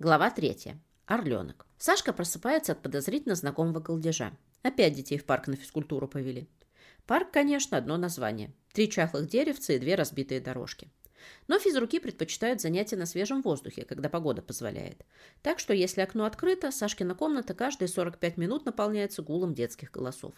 Глава третья. Орленок. Сашка просыпается от подозрительно знакомого голдежа. Опять детей в парк на физкультуру повели. Парк, конечно, одно название. Три чахлых деревца и две разбитые дорожки. Но физруки предпочитают занятия на свежем воздухе, когда погода позволяет. Так что, если окно открыто, Сашкина комната каждые 45 минут наполняется гулом детских голосов.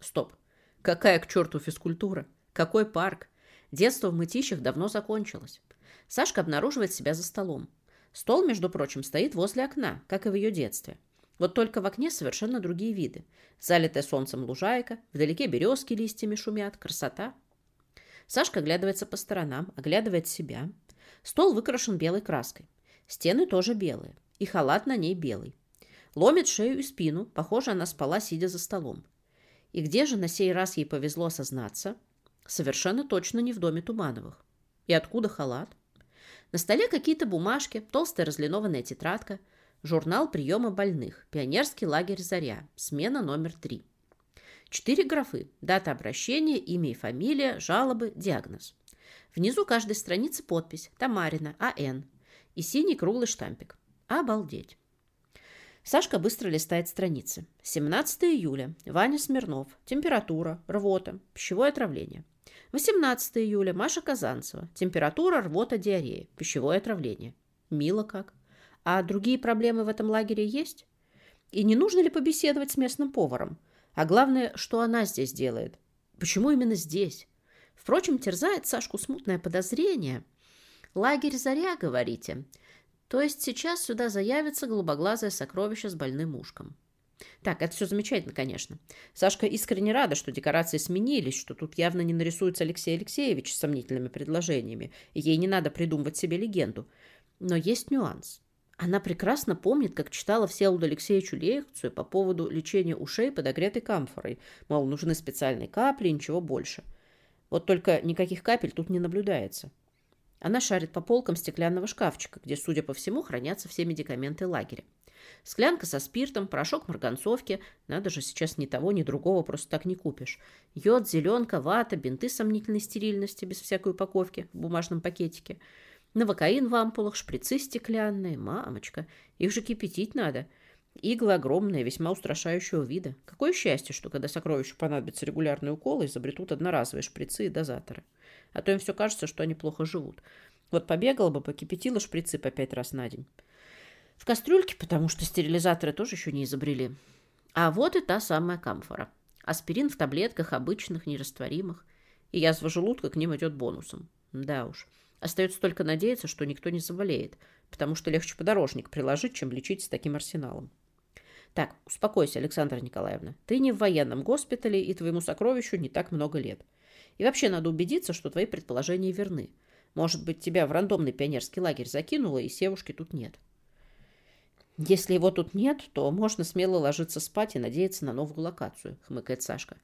Стоп. Какая к черту физкультура? Какой парк? Детство в мытищах давно закончилось. Сашка обнаруживает себя за столом. Стол, между прочим, стоит возле окна, как и в ее детстве. Вот только в окне совершенно другие виды. Залитая солнцем лужайка, вдалеке березки листьями шумят. Красота. Сашка оглядывается по сторонам, оглядывает себя. Стол выкрашен белой краской. Стены тоже белые. И халат на ней белый. Ломит шею и спину. Похоже, она спала, сидя за столом. И где же на сей раз ей повезло осознаться? Совершенно точно не в доме Тумановых. И откуда халат? На столе какие-то бумажки, толстая разлинованная тетрадка, журнал приема больных, пионерский лагерь «Заря», смена номер три. Четыре графы. Дата обращения, имя и фамилия, жалобы, диагноз. Внизу каждой страницы подпись «Тамарина, А.Н.» и синий круглый штампик. Обалдеть. Сашка быстро листает страницы. 17 июля. Ваня Смирнов. Температура, рвота, пищевое отравление. 18 июля. Маша Казанцева. Температура, рвота, диарея. Пищевое отравление. Мило как. А другие проблемы в этом лагере есть? И не нужно ли побеседовать с местным поваром? А главное, что она здесь делает? Почему именно здесь? Впрочем, терзает Сашку смутное подозрение. «Лагерь Заря, говорите?» То есть сейчас сюда заявится голубоглазое сокровище с больным ушком. Так, это все замечательно, конечно. Сашка искренне рада, что декорации сменились, что тут явно не нарисуется Алексей Алексеевич с сомнительными предложениями, ей не надо придумывать себе легенду. Но есть нюанс. Она прекрасно помнит, как читала Всеволоду Алексеевичу лекцию по поводу лечения ушей подогретой камфорой. Мол, нужны специальные капли, ничего больше. Вот только никаких капель тут не наблюдается. Она шарит по полкам стеклянного шкафчика, где, судя по всему, хранятся все медикаменты лагеря. Склянка со спиртом, порошок марганцовки. Надо же, сейчас ни того, ни другого просто так не купишь. Йод, зеленка, вата, бинты сомнительной стерильности, без всякой упаковки, в бумажном пакетике. Новокаин в ампулах, шприцы стеклянные. Мамочка, их же кипятить надо. Иглы огромные, весьма устрашающего вида. Какое счастье, что когда сокровищу понадобятся регулярные уколы, изобретут одноразовые шприцы и дозаторы. А то им все кажется, что они плохо живут. Вот побегала бы, покипятила шприцы по пять раз на день. В кастрюльке, потому что стерилизаторы тоже еще не изобрели. А вот и та самая камфора. Аспирин в таблетках, обычных, нерастворимых. И язва желудка к ним идет бонусом. Да уж. Остается только надеяться, что никто не заболеет, потому что легче подорожник приложить, чем лечить с таким арсеналом. Так, успокойся, Александра Николаевна. Ты не в военном госпитале, и твоему сокровищу не так много лет. И вообще надо убедиться, что твои предположения верны. Может быть, тебя в рандомный пионерский лагерь закинуло, и севушки тут нет. Если его тут нет, то можно смело ложиться спать и надеяться на новую локацию, хмыкает Сашка.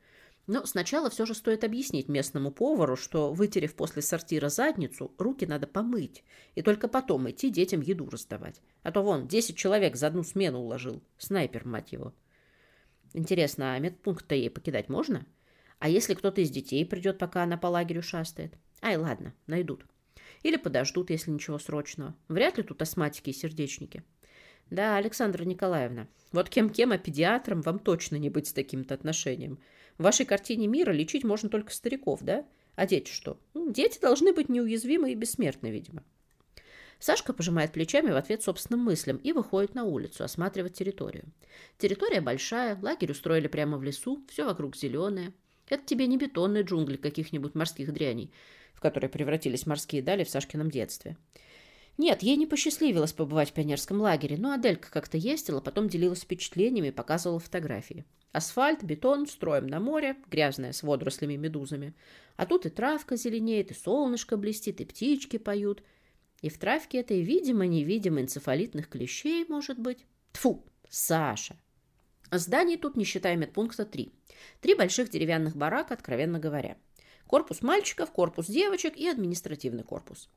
Но сначала все же стоит объяснить местному повару, что, вытерев после сортира задницу, руки надо помыть, и только потом идти детям еду раздавать. А то вон, 10 человек за одну смену уложил. Снайпер, мать его. Интересно, а медпункт-то ей покидать можно? А если кто-то из детей придет, пока она по лагерю шастает? Ай, ладно, найдут. Или подождут, если ничего срочного. Вряд ли тут астматики и сердечники. Да, Александра Николаевна, вот кем-кем, а педиатром вам точно не быть с таким-то отношением. В вашей картине мира лечить можно только стариков, да? А дети что? Ну, дети должны быть неуязвимы и бессмертны, видимо. Сашка пожимает плечами в ответ собственным мыслям и выходит на улицу осматривать территорию. Территория большая, лагерь устроили прямо в лесу, все вокруг зеленое. Это тебе не бетонные джунгли каких-нибудь морских дряней, в которые превратились морские дали в Сашкином детстве. Нет, ей не посчастливилось побывать в пионерском лагере, но Аделька как-то ездила, потом делилась впечатлениями и показывала фотографии. Асфальт, бетон, строим на море, грязное с водорослями и медузами. А тут и травка зеленеет, и солнышко блестит, и птички поют. И в травке этой видимо-невидимо энцефалитных клещей, может быть. Тфу, Саша. Зданий тут, не считая медпункта, три. Три больших деревянных барака, откровенно говоря. Корпус мальчиков, корпус девочек и административный корпус.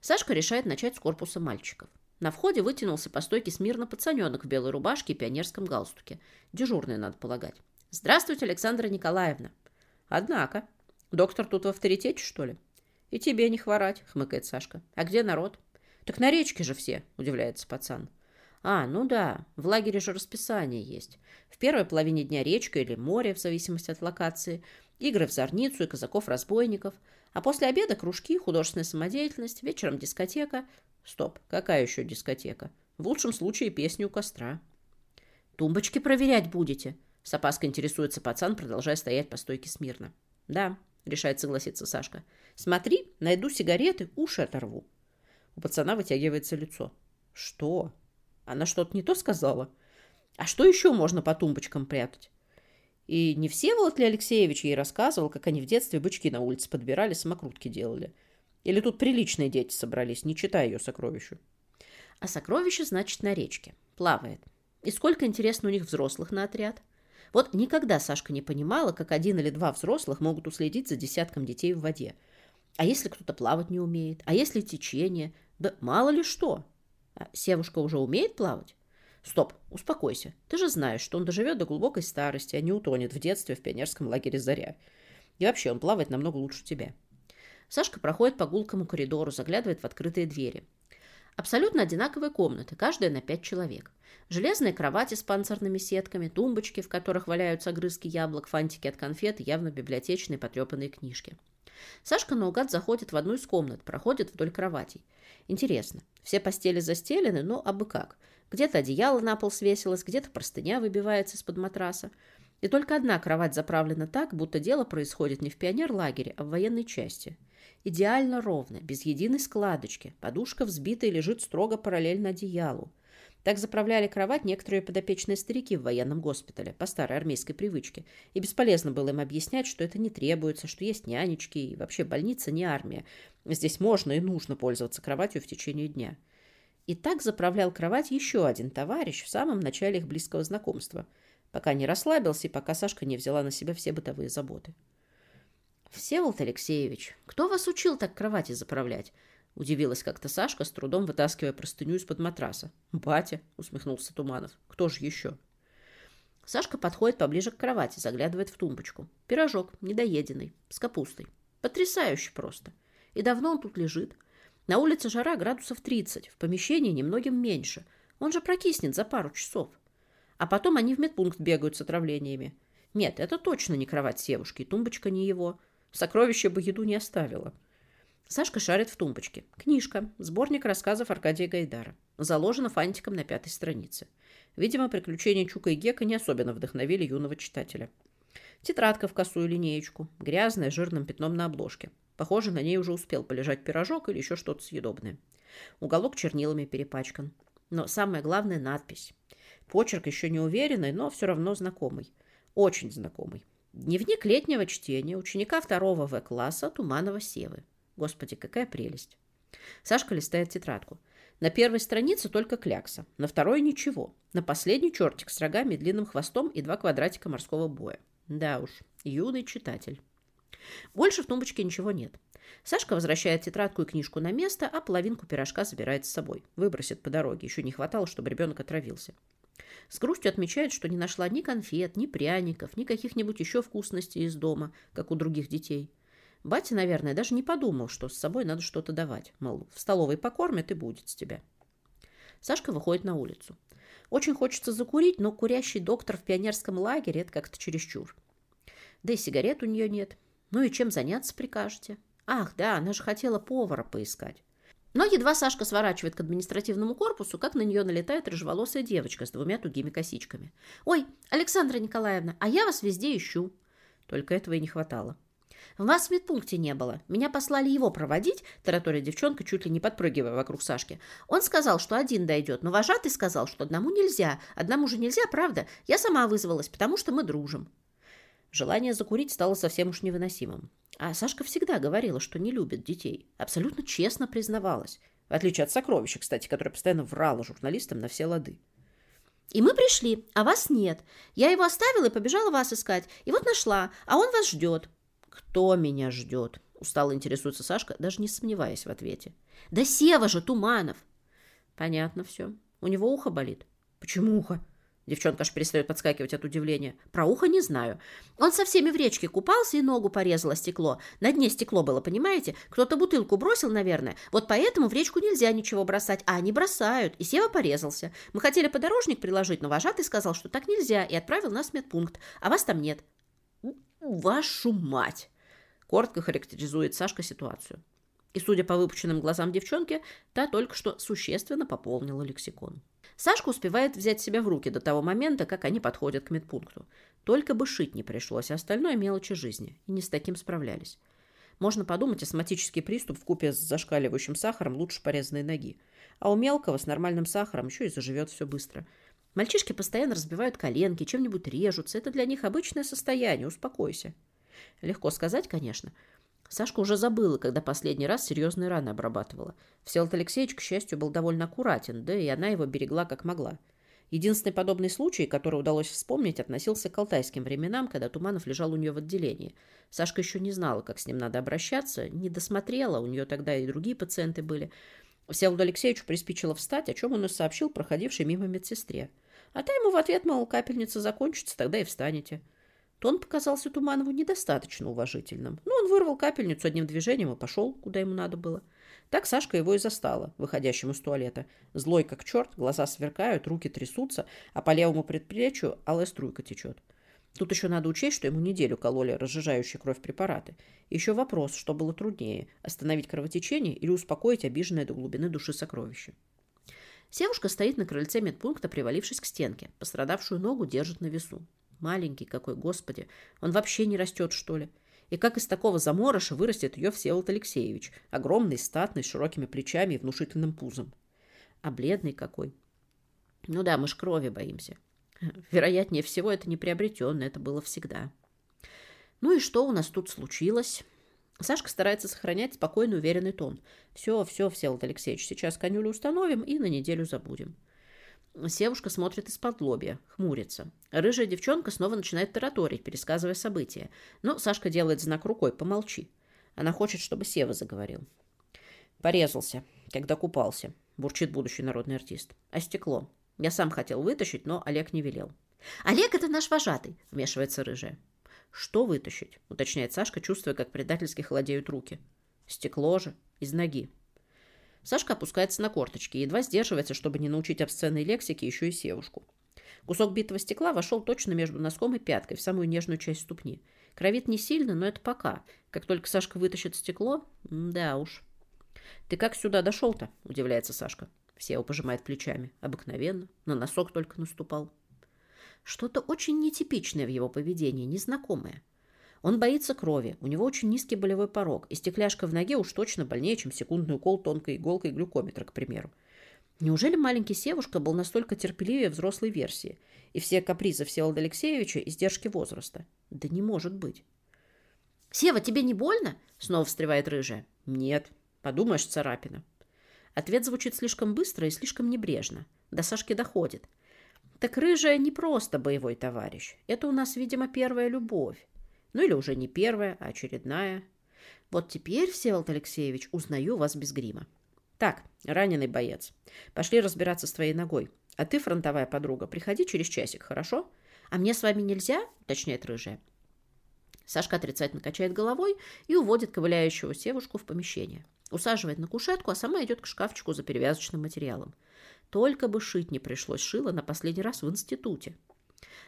Сашка решает начать с корпуса мальчиков. На входе вытянулся по стойке смирно пацаненок в белой рубашке и пионерском галстуке. Дежурный, надо полагать. «Здравствуйте, Александра Николаевна». «Однако. Доктор тут в авторитете, что ли?» «И тебе не хворать», — хмыкает Сашка. «А где народ?» «Так на речке же все», — удивляется пацан. А, ну да, в лагере же расписание есть. В первой половине дня речка или море, в зависимости от локации, игры в зорницу и казаков-разбойников, а после обеда кружки, художественная самодеятельность, вечером дискотека. Стоп, какая еще дискотека? В лучшем случае песни у костра. Тумбочки проверять будете? С опаской интересуется пацан, продолжая стоять по стойке смирно. Да, решает согласиться Сашка. Смотри, найду сигареты, уши оторву. У пацана вытягивается лицо. Что? Она что-то не то сказала? А что еще можно по тумбочкам прятать? И не Всеволод ли Алексеевич ей рассказывал, как они в детстве бычки на улице подбирали, самокрутки делали? Или тут приличные дети собрались, не читая ее сокровищу? А сокровище, значит, на речке. Плавает. И сколько, интересно, у них взрослых на отряд? Вот никогда Сашка не понимала, как один или два взрослых могут уследить за десятком детей в воде. А если кто-то плавать не умеет? А если течение? Да мало ли что. А Севушка уже умеет плавать? Стоп, успокойся. Ты же знаешь, что он доживет до глубокой старости, а не утонет в детстве в пионерском лагере «Заря». И вообще, он плавает намного лучше тебя. Сашка проходит по гулкому коридору, заглядывает в открытые двери. Абсолютно одинаковые комнаты, каждая на пять человек. Железные кровати с панцирными сетками, тумбочки, в которых валяются огрызки яблок, фантики от конфет и явно библиотечные потрепанные книжки. Сашка наугад заходит в одну из комнат, проходит вдоль кроватей. Интересно, все постели застелены, но абы как. Где-то одеяло на пол свесилось, где-то простыня выбивается из-под матраса. И только одна кровать заправлена так, будто дело происходит не в пионерлагере, а в военной части. Идеально ровно, без единой складочки. Подушка взбитая лежит строго параллельно одеялу. Так заправляли кровать некоторые подопечные старики в военном госпитале по старой армейской привычке. И бесполезно было им объяснять, что это не требуется, что есть нянечки, и вообще больница не армия. Здесь можно и нужно пользоваться кроватью в течение дня. И так заправлял кровать еще один товарищ в самом начале их близкого знакомства, пока не расслабился и пока Сашка не взяла на себя все бытовые заботы. «Всеволод Алексеевич, кто вас учил так кровати заправлять?» Удивилась как-то Сашка, с трудом вытаскивая простыню из-под матраса. «Батя», — усмехнулся Туманов. «Кто же еще?» Сашка подходит поближе к кровати, заглядывает в тумбочку. Пирожок, недоеденный, с капустой. Потрясающе просто. И давно он тут лежит. На улице жара градусов 30, в помещении немногим меньше. Он же прокиснет за пару часов. А потом они в медпункт бегают с отравлениями. Нет, это точно не кровать севушки, тумбочка не его. Сокровище бы еду не оставило. Сашка шарит в тумбочке. Книжка. Сборник рассказов Аркадия Гайдара. Заложена фантиком на пятой странице. Видимо, приключения Чука и Гека не особенно вдохновили юного читателя. Тетрадка в косую линеечку. Грязная, жирным пятном на обложке. Похоже, на ней уже успел полежать пирожок или еще что-то съедобное. Уголок чернилами перепачкан. Но самое главное – надпись. Почерк еще не уверенный, но все равно знакомый. Очень знакомый. Дневник летнего чтения ученика второго В-класса Туманова Севы. Господи, какая прелесть. Сашка листает тетрадку. На первой странице только клякса, на второй ничего. На последний чертик с рогами, длинным хвостом и два квадратика морского боя. Да уж, юный читатель. Больше в тумбочке ничего нет. Сашка возвращает тетрадку и книжку на место, а половинку пирожка забирает с собой. Выбросит по дороге. Еще не хватало, чтобы ребенок отравился. С грустью отмечает, что не нашла ни конфет, ни пряников, ни каких-нибудь еще вкусностей из дома, как у других детей. Батя, наверное, даже не подумал, что с собой надо что-то давать. Мол, в столовой покормят и будет с тебя. Сашка выходит на улицу. Очень хочется закурить, но курящий доктор в пионерском лагере – это как-то чересчур. Да и сигарет у нее нет. Ну и чем заняться прикажете? Ах, да, она же хотела повара поискать. Но едва Сашка сворачивает к административному корпусу, как на нее налетает рыжеволосая девочка с двумя тугими косичками. «Ой, Александра Николаевна, а я вас везде ищу». Только этого и не хватало. Вас в медпункте не было. Меня послали его проводить, таратория девчонка, чуть ли не подпрыгивая вокруг Сашки. Он сказал, что один дойдет, но вожатый сказал, что одному нельзя. Одному же нельзя, правда? Я сама вызвалась, потому что мы дружим. Желание закурить стало совсем уж невыносимым. А Сашка всегда говорила, что не любит детей. Абсолютно честно признавалась. В отличие от сокровища, кстати, которая постоянно врала журналистам на все лады. И мы пришли, а вас нет. Я его оставила и побежала вас искать. И вот нашла, а он вас ждет. «Кто меня ждет?» – устало интересуется Сашка, даже не сомневаясь в ответе. «Да Сева же, Туманов!» «Понятно все. У него ухо болит». «Почему ухо?» – Девчонка аж перестает подскакивать от удивления. Про ухо не знаю. Он со всеми в речке купался и ногу порезало стекло. На дне стекло было, понимаете? Кто-то бутылку бросил, наверное. Вот поэтому в речку нельзя ничего бросать. А они бросают. И Сева порезался. Мы хотели подорожник приложить, но вожатый сказал, что так нельзя, и отправил нас в медпункт. А вас там нет. Вашу мать! Коротко характеризует Сашка ситуацию. И, судя по выпученным глазам девчонки, та только что существенно пополнила лексикон. Сашка успевает взять себя в руки до того момента, как они подходят к медпункту. Только бы шить не пришлось, а остальное мелочи жизни. И не с таким справлялись. Можно подумать, астматический приступ в купе с зашкаливающим сахаром лучше порезанной ноги. А у мелкого с нормальным сахаром еще и заживет все быстро. Мальчишки постоянно разбивают коленки, чем-нибудь режутся. Это для них обычное состояние, успокойся. Легко сказать, конечно. Сашка уже забыла, когда последний раз серьезные раны обрабатывала. Всеволод Алексеевич, к счастью, был довольно аккуратен, да и она его берегла как могла. Единственный подобный случай, который удалось вспомнить, относился к алтайским временам, когда Туманов лежал у нее в отделении. Сашка еще не знала, как с ним надо обращаться, не досмотрела, у нее тогда и другие пациенты были. Всеволоду Алексеевичу приспичило встать, о чем он и сообщил проходившей мимо медсестре. А та ему в ответ, мол, капельница закончится, тогда и встанете. Тон показался Туманову недостаточно уважительным. Но он вырвал капельницу одним движением и пошел, куда ему надо было. Так Сашка его и застала, выходящим из туалета. Злой как черт, глаза сверкают, руки трясутся, а по левому предплечью алая струйка течет. Тут еще надо учесть, что ему неделю кололи разжижающие кровь препараты. Еще вопрос, что было труднее – остановить кровотечение или успокоить обиженное до глубины души сокровище. Севушка стоит на крыльце медпункта, привалившись к стенке. Пострадавшую ногу держит на весу. Маленький какой, господи. Он вообще не растет, что ли? И как из такого заморыша вырастет ее Всеволод Алексеевич, огромный, статный, с широкими плечами и внушительным пузом. А бледный какой. Ну да, мы ж крови боимся. Вероятнее всего, это не приобретенное, это было всегда. Ну и что у нас тут случилось? Сашка старается сохранять спокойный, уверенный тон. Все, все, Всеволод Алексеевич, сейчас конюлю установим и на неделю забудем. Севушка смотрит из-под лобья, хмурится. Рыжая девчонка снова начинает тараторить, пересказывая события. Но Сашка делает знак рукой «помолчи». Она хочет, чтобы Сева заговорил. Порезался, когда купался, бурчит будущий народный артист. А стекло? Я сам хотел вытащить, но Олег не велел. «Олег — это наш вожатый», — вмешивается рыжая. «Что вытащить?» — уточняет Сашка, чувствуя, как предательски холодеют руки. «Стекло же. Из ноги. Сашка опускается на корточки едва сдерживается, чтобы не научить обсценной лексике еще и севушку. Кусок битого стекла вошел точно между носком и пяткой, в самую нежную часть ступни. Кровит не сильно, но это пока. Как только Сашка вытащит стекло, да уж. «Ты как сюда дошел-то?» – удивляется Сашка. Сева пожимает плечами. Обыкновенно. На носок только наступал. Что-то очень нетипичное в его поведении, незнакомое. Он боится крови, у него очень низкий болевой порог, и стекляшка в ноге уж точно больнее, чем секундный укол тонкой иголкой глюкометра, к примеру. Неужели маленький Севушка был настолько терпеливее взрослой версии, и все капризы Всеволода Алексеевича – издержки возраста? Да не может быть. «Сева, тебе не больно?» – снова встревает рыжая. «Нет. Подумаешь, царапина». Ответ звучит слишком быстро и слишком небрежно. До Сашки доходит. Так рыжая не просто боевой товарищ. Это у нас, видимо, первая любовь. Ну или уже не первая, а очередная. Вот теперь, Всеволод Алексеевич, узнаю вас без грима. Так, раненый боец. Пошли разбираться с твоей ногой. А ты, фронтовая подруга, приходи через часик, хорошо? А мне с вами нельзя? Уточняет рыжая. Сашка отрицательно качает головой и уводит ковыляющего севушку в помещение. Усаживает на кушетку, а сама идет к шкафчику за перевязочным материалом. Только бы шить не пришлось, шила на последний раз в институте.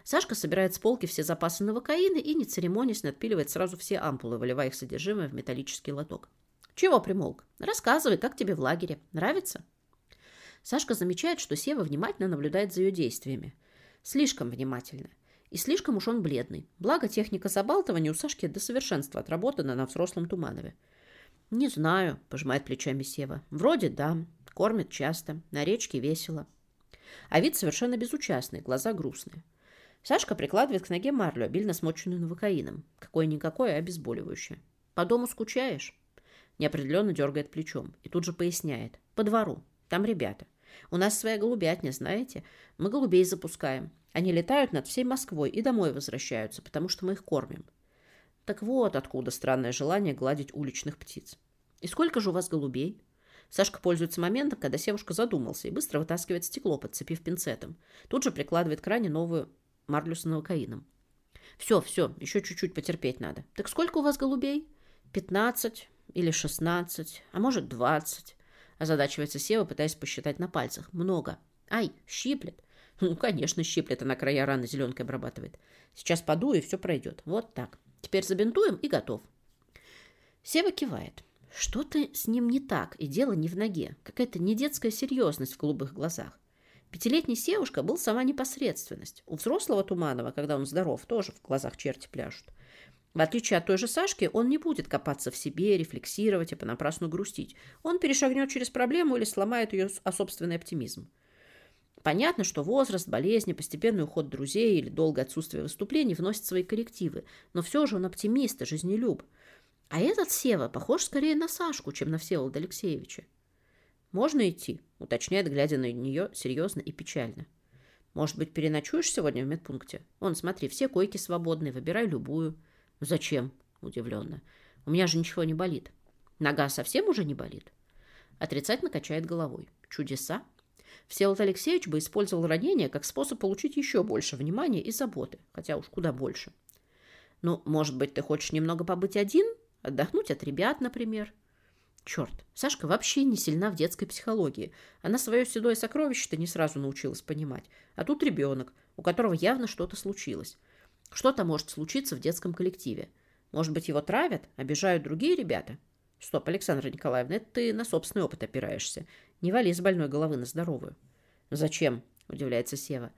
Сашка собирает с полки все запасы новокаина и, не церемонясь, надпиливает сразу все ампулы, выливая их содержимое в металлический лоток. «Чего примолк? Рассказывай, как тебе в лагере. Нравится?» Сашка замечает, что Сева внимательно наблюдает за ее действиями. Слишком внимательно. И слишком уж он бледный. Благо, техника забалтывания у Сашки до совершенства отработана на взрослом Туманове. «Не знаю», – пожимает плечами Сева. «Вроде да. Кормят часто. На речке весело». А вид совершенно безучастный, глаза грустные. Сашка прикладывает к ноге марлю, обильно смоченную новокаином. Какое-никакое обезболивающее. «По дому скучаешь?» Неопределенно дергает плечом и тут же поясняет. «По двору. Там ребята. У нас своя голубятня, знаете? Мы голубей запускаем. Они летают над всей Москвой и домой возвращаются, потому что мы их кормим. Так вот откуда странное желание гладить уличных птиц. И сколько же у вас голубей? Сашка пользуется моментом, когда Севушка задумался и быстро вытаскивает стекло, подцепив пинцетом. Тут же прикладывает к ране новую марлю с новокаином. Все, все, еще чуть-чуть потерпеть надо. Так сколько у вас голубей? Пятнадцать или шестнадцать, а может двадцать. Озадачивается Сева, пытаясь посчитать на пальцах. Много. Ай, щиплет. Ну, конечно, щиплет, она края раны зеленкой обрабатывает. Сейчас подую, и все пройдет. Вот так. Теперь забинтуем и готов. Сева кивает. Что-то с ним не так, и дело не в ноге. Какая-то недетская серьезность в голубых глазах. Пятилетний Севушка был сама непосредственность. У взрослого Туманова, когда он здоров, тоже в глазах черти пляшут. В отличие от той же Сашки, он не будет копаться в себе, рефлексировать и понапрасну грустить. Он перешагнет через проблему или сломает ее о собственный оптимизм. Понятно, что возраст, болезни, постепенный уход друзей или долгое отсутствие выступлений вносят свои коррективы, но все же он оптимист и жизнелюб. А этот Сева похож скорее на Сашку, чем на Всеволода Алексеевича. «Можно идти?» – уточняет, глядя на нее серьезно и печально. «Может быть, переночуешь сегодня в медпункте? Вон, смотри, все койки свободные, выбирай любую». «Зачем?» – удивленно. «У меня же ничего не болит». «Нога совсем уже не болит?» Отрицательно качает головой. «Чудеса?» Всеволод Алексеевич бы использовал ранение как способ получить еще больше внимания и заботы, хотя уж куда больше. «Ну, может быть, ты хочешь немного побыть один?» Отдохнуть от ребят, например. Черт, Сашка вообще не сильна в детской психологии. Она свое седое сокровище-то не сразу научилась понимать. А тут ребенок, у которого явно что-то случилось. Что-то может случиться в детском коллективе. Может быть, его травят, обижают другие ребята? Стоп, Александра Николаевна, это ты на собственный опыт опираешься. Не вали с больной головы на здоровую. Зачем? Удивляется Сева.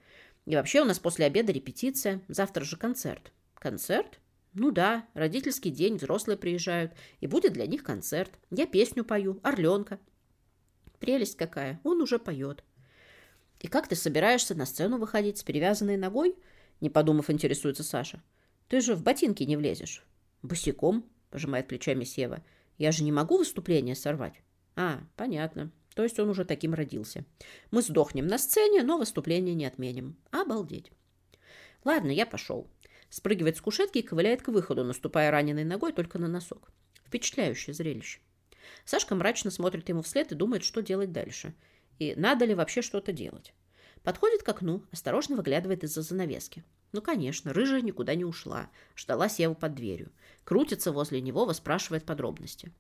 И вообще у нас после обеда репетиция. Завтра же концерт. Концерт? Ну да, родительский день, взрослые приезжают, и будет для них концерт. Я песню пою, Орленка. Прелесть какая, он уже поет. И как ты собираешься на сцену выходить с перевязанной ногой? Не подумав, интересуется Саша. Ты же в ботинки не влезешь. Босиком, пожимает плечами Сева. Я же не могу выступление сорвать. А, понятно. То есть он уже таким родился. Мы сдохнем на сцене, но выступление не отменим. Обалдеть. Ладно, я пошел. Спрыгивает с кушетки и ковыляет к выходу, наступая раненой ногой только на носок. Впечатляющее зрелище. Сашка мрачно смотрит ему вслед и думает, что делать дальше. И надо ли вообще что-то делать. Подходит к окну, осторожно выглядывает из-за занавески. Ну, конечно, рыжая никуда не ушла. Ждала Севу под дверью. Крутится возле него, выспрашивает подробности.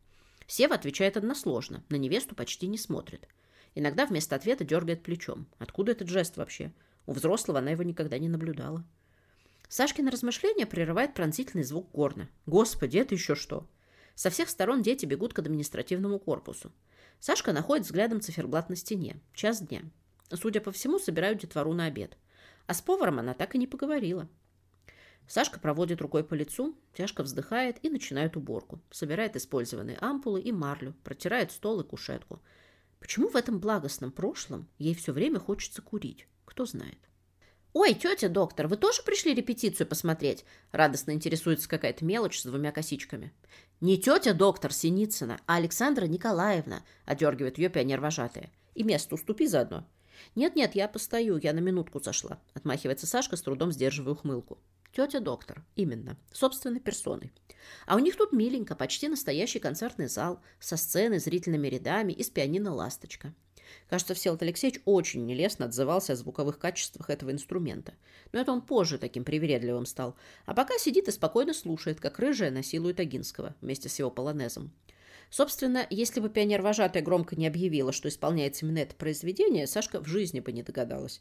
Сева отвечает односложно, на невесту почти не смотрит. Иногда вместо ответа дергает плечом. Откуда этот жест вообще? У взрослого она его никогда не наблюдала. Сашкино размышление прерывает пронзительный звук горна. Господи, это еще что? Со всех сторон дети бегут к административному корпусу. Сашка находит взглядом циферблат на стене. Час дня. Судя по всему, собирают детвору на обед. А с поваром она так и не поговорила. Сашка проводит рукой по лицу, тяжко вздыхает и начинает уборку. Собирает использованные ампулы и марлю, протирает стол и кушетку. Почему в этом благостном прошлом ей все время хочется курить? Кто знает. «Ой, тетя доктор, вы тоже пришли репетицию посмотреть?» Радостно интересуется какая-то мелочь с двумя косичками. «Не тетя доктор Синицына, а Александра Николаевна», одергивает ее пионер-вожатая. «И место уступи заодно». «Нет-нет, я постою, я на минутку зашла», отмахивается Сашка, с трудом сдерживая ухмылку. Тетя доктор, именно, собственной персоной. А у них тут миленько, почти настоящий концертный зал, со сценой, зрительными рядами и с пианино «Ласточка». Кажется, Всеволод Алексеевич очень нелестно отзывался о звуковых качествах этого инструмента. Но это он позже таким привередливым стал. А пока сидит и спокойно слушает, как рыжая насилует Агинского вместе с его полонезом. Собственно, если бы пионер-вожатая громко не объявила, что исполняется именно это произведение, Сашка в жизни бы не догадалась.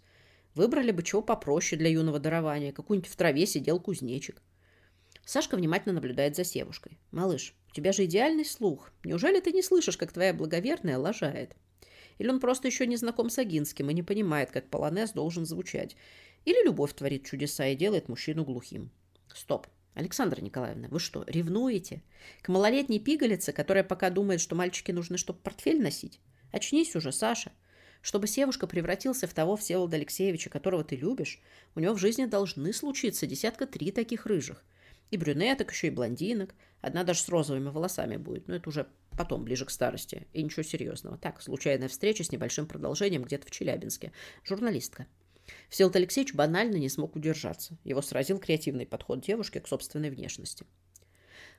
Выбрали бы чего попроще для юного дарования. Какую-нибудь в траве сидел кузнечик. Сашка внимательно наблюдает за севушкой. «Малыш, у тебя же идеальный слух. Неужели ты не слышишь, как твоя благоверная лажает?» Или он просто еще не знаком с Агинским и не понимает, как полонез должен звучать. Или любовь творит чудеса и делает мужчину глухим. Стоп. Александра Николаевна, вы что, ревнуете? К малолетней пигалице, которая пока думает, что мальчики нужны, чтобы портфель носить? Очнись уже, Саша. Чтобы Севушка превратился в того Всеволода Алексеевича, которого ты любишь, у него в жизни должны случиться десятка три таких рыжих. И брюнеток еще, и блондинок. Одна даже с розовыми волосами будет, но это уже потом, ближе к старости. И ничего серьезного. Так, случайная встреча с небольшим продолжением где-то в Челябинске. Журналистка. Всеволод Алексеевич банально не смог удержаться. Его сразил креативный подход девушки к собственной внешности.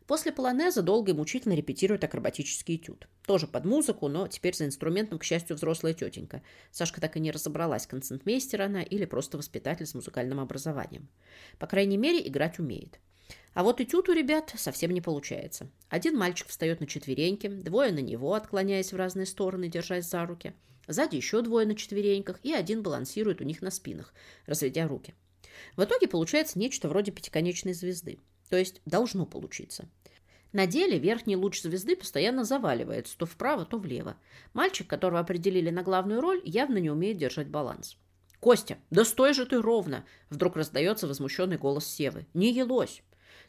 После полонеза долго и мучительно репетирует акробатический этюд. Тоже под музыку, но теперь за инструментом, к счастью, взрослая тетенька. Сашка так и не разобралась, концентмейстер она или просто воспитатель с музыкальным образованием. По крайней мере, играть умеет. А вот этюд у ребят совсем не получается. Один мальчик встает на четвереньки, двое на него, отклоняясь в разные стороны, держась за руки. Сзади еще двое на четвереньках, и один балансирует у них на спинах, разведя руки. В итоге получается нечто вроде пятиконечной звезды. То есть должно получиться. На деле верхний луч звезды постоянно заваливается то вправо, то влево. Мальчик, которого определили на главную роль, явно не умеет держать баланс. «Костя, да стой же ты ровно!» Вдруг раздается возмущенный голос Севы. «Не елозь!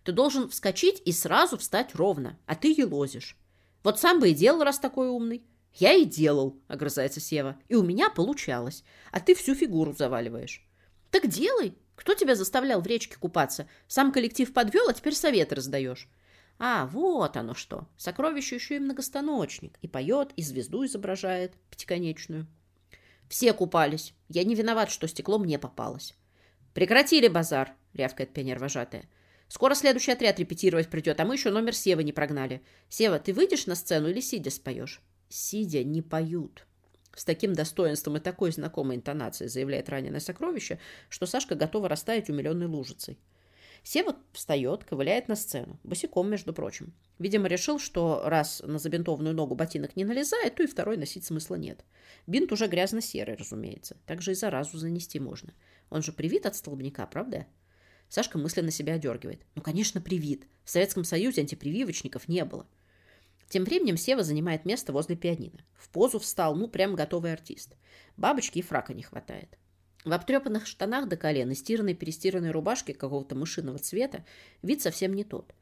Ты должен вскочить и сразу встать ровно, а ты елозишь. Вот сам бы и делал, раз такой умный». «Я и делал», — огрызается Сева. «И у меня получалось. А ты всю фигуру заваливаешь». «Так делай. Кто тебя заставлял в речке купаться? Сам коллектив подвел, а теперь советы раздаешь». А, вот оно что. Сокровище еще и многостаночник. И поет, и звезду изображает, пятиконечную. Все купались. Я не виноват, что стекло мне попалось. Прекратили базар, рявкает пионер-вожатая. Скоро следующий отряд репетировать придет, а мы еще номер Севы не прогнали. Сева, ты выйдешь на сцену или сидя споешь? Сидя не поют. С таким достоинством и такой знакомой интонацией заявляет раненое сокровище, что Сашка готова растаять умиленной лужицей. Сева встает, ковыляет на сцену. Босиком, между прочим. Видимо, решил, что раз на забинтованную ногу ботинок не налезает, то и второй носить смысла нет. Бинт уже грязно-серый, разумеется. Также и заразу занести можно. Он же привит от столбняка, правда? Сашка мысленно себя одергивает. Ну, конечно, привит. В Советском Союзе антипрививочников не было. Тем временем Сева занимает место возле пианино. В позу встал, ну, прям готовый артист. Бабочки и фрака не хватает. В обтрепанных штанах до колена, стиранной перестиранной рубашке какого-то мышиного цвета вид совсем не тот.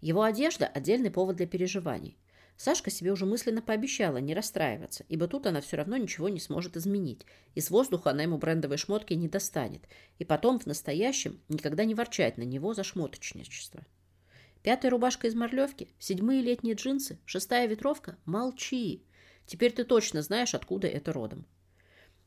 Его одежда – отдельный повод для переживаний. Сашка себе уже мысленно пообещала не расстраиваться, ибо тут она все равно ничего не сможет изменить. Из воздуха она ему брендовые шмотки не достанет. И потом в настоящем никогда не ворчать на него за шмоточничество. Пятая рубашка из морлевки, седьмые летние джинсы, шестая ветровка – молчи. Теперь ты точно знаешь, откуда это родом.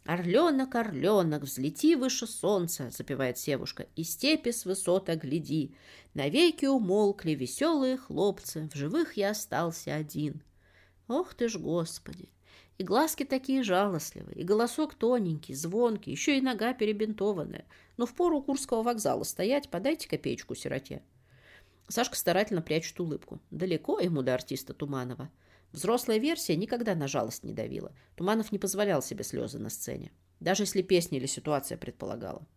«Орленок, орленок, взлети выше солнца!» — запевает Севушка. «И степи с высот огляди. Навеки умолкли веселые хлопцы, В живых я остался один». Ох ты ж, Господи! И глазки такие жалостливые, и голосок тоненький, звонкий, еще и нога перебинтованная. Но в пору Курского вокзала стоять, подайте копеечку сироте. Сашка старательно прячет улыбку. Далеко ему до артиста Туманова. Взрослая версия никогда на жалость не давила. Туманов не позволял себе слезы на сцене. Даже если песня или ситуация предполагала.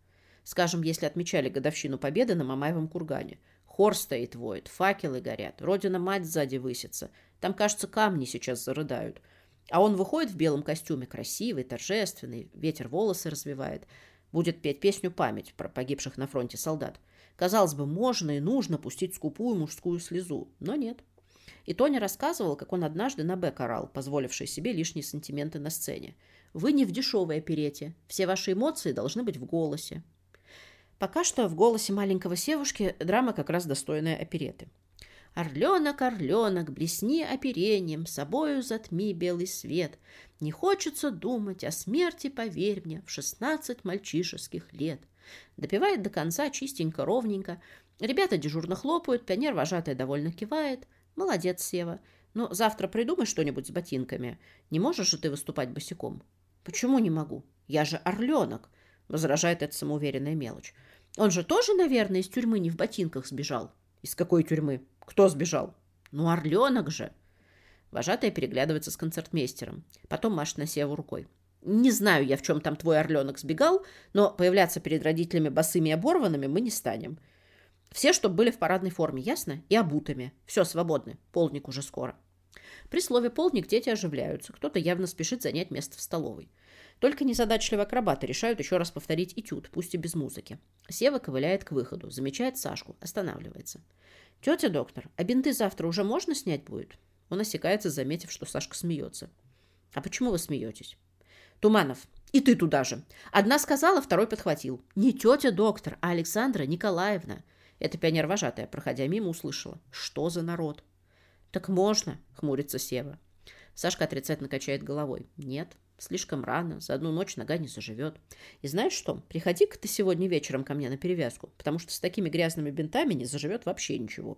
Скажем, если отмечали годовщину победы на Мамаевом кургане. Хор стоит воет, факелы горят, родина-мать сзади высится. Там, кажется, камни сейчас зарыдают. А он выходит в белом костюме, красивый, торжественный, ветер волосы развивает. Будет петь песню «Память» про погибших на фронте солдат. Казалось бы, можно и нужно пустить скупую мужскую слезу, но нет. И Тоня рассказывал, как он однажды на бэк орал, позволивший себе лишние сантименты на сцене. «Вы не в дешевой оперете. Все ваши эмоции должны быть в голосе». Пока что в голосе маленького севушки драма как раз достойная опереты. «Орленок, орленок, блесни оперением, собою затми белый свет. Не хочется думать о смерти, поверь мне, в шестнадцать мальчишеских лет». Допивает до конца чистенько, ровненько. Ребята дежурно хлопают, пионер вожатая довольно кивает – Молодец, Сева. Но завтра придумай что-нибудь с ботинками. Не можешь же ты выступать босиком? Почему не могу? Я же орленок, возражает эта самоуверенная мелочь. Он же тоже, наверное, из тюрьмы не в ботинках сбежал. Из какой тюрьмы? Кто сбежал? Ну, орленок же. Вожатая переглядывается с концертмейстером. Потом машет на Севу рукой. Не знаю я, в чем там твой орленок сбегал, но появляться перед родителями босыми и оборванными мы не станем. Все, чтобы были в парадной форме, ясно? И обутыми. Все, свободны. Полдник уже скоро. При слове «полдник» дети оживляются. Кто-то явно спешит занять место в столовой. Только незадачливые акробаты решают еще раз повторить этюд, пусть и без музыки. Сева ковыляет к выходу, замечает Сашку, останавливается. «Тетя доктор, а бинты завтра уже можно снять будет?» Он осекается, заметив, что Сашка смеется. «А почему вы смеетесь?» «Туманов, и ты туда же. Одна сказала, второй подхватил. Не тетя доктор, а Александра Николаевна. Эта пионер-вожатая, проходя мимо, услышала. «Что за народ?» «Так можно», — хмурится Сева. Сашка отрицательно качает головой. «Нет, слишком рано, за одну ночь нога не заживет. И знаешь что, приходи-ка ты сегодня вечером ко мне на перевязку, потому что с такими грязными бинтами не заживет вообще ничего».